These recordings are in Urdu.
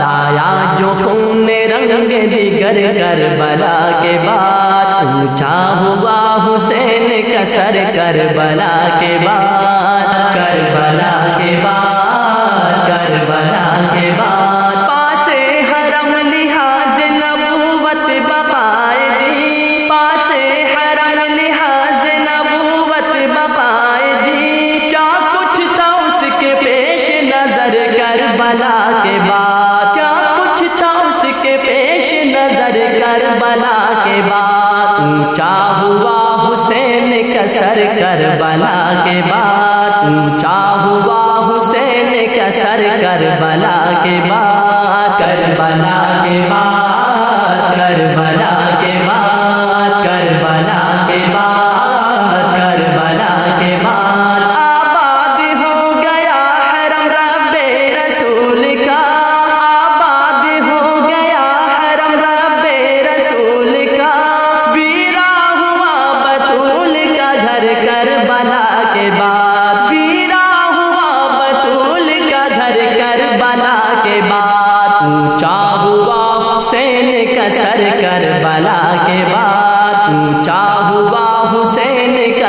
لایا جو خون رنگ دیگر کر بلا کے بعد اونچا ہوا حسین کا سر کر بلا کے بعد، کر بلا کے بعد، کر بلا کے بعد۔ پاس حرم لحاظ نبوت بابا کربلا کے بعد کیا کچھ تھا اس کے پیش نظر کر بلا کے بعد؟ اونچا ہوا حسین کا سر کر بلا کے بعد۔ اونچا ہوا حسین کا سر کر بلا کے بعد۔ کر بلا کے بعد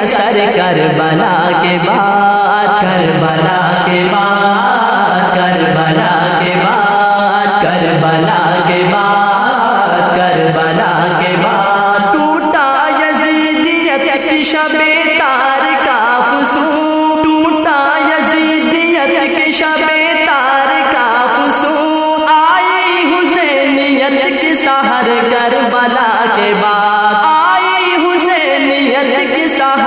سر کر بلا کے بعد کر بلا کے بعد کر بلا کے بعد کر بلا کے بعد کر بلا کے بعد۔ ٹوٹا یزیدیت کی شب تار کا فسو ٹوٹا یزیدیت کی شب تار کا فسو آئی حسینیت کی سہر کر بلا کے بعد آئی حسینیت کی سہر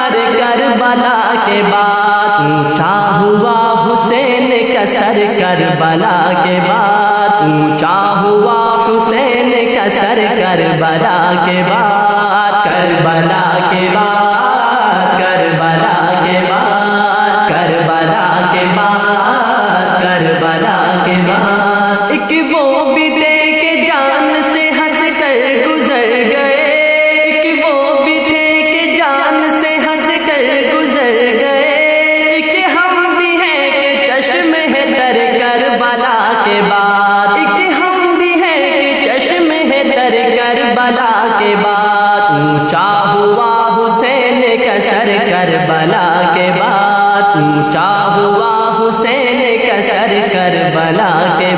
کربلا کے بعد اونچا ہوا حسین کا سر کر بلا کے بعد اونچا ہوا حسین کا سر کر بلا کے بعد کر بلا کے بعد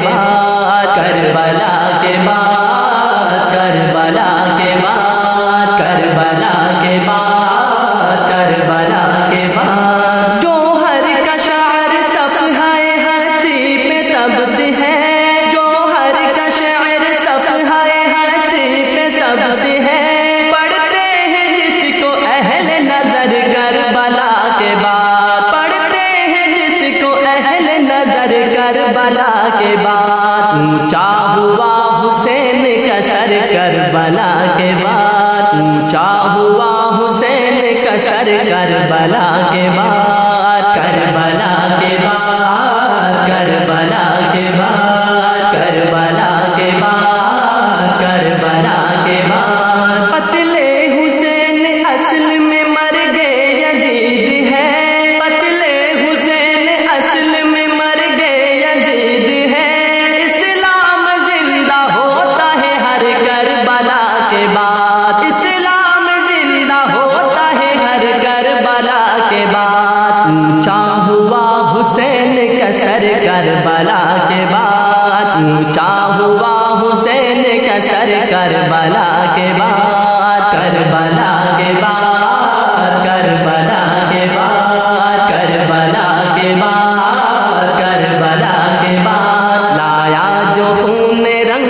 بعد کر کے بعد کر بلا کے بعد کر بلا کے بعد کر بلا کے بعد جو ہر کا شعر سب ہے ہنسی پہ تبت ہے جو ہر کا شعر سب ہے ہنسی پہ سبت ہے پڑھتے ہیں جس کو اہل نظر کر بلا کے بعد، پڑھتے ہیں جس کو اہل نظر کر بلا کے بعد، اونچا ہوا حسین کا سر کر بلا کے بعد، اونچا ہوا حسین کا سر کر بلا کے بعد۔ کے بعد اسلام زندہ ہوتا ہے ہر کر بلا کے بعد۔ اونچا ہوا حسین کسر کربلا کر بلا کے بعد۔ اونچا ہوا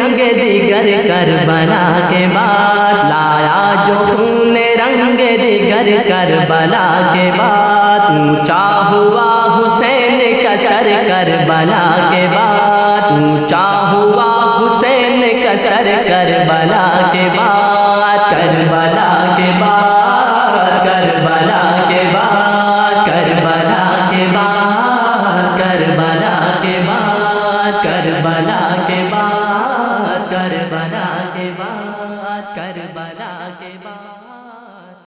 رنگ دیگر کر بلا کے بعد، لایا جو خون رنگ دیگر کر بلا کے بعد، اونچا ہوا حسین کا سر کر بلا کے بعد، اونچا ہوا حسین کا سر کر بلا کے بعد کر بلا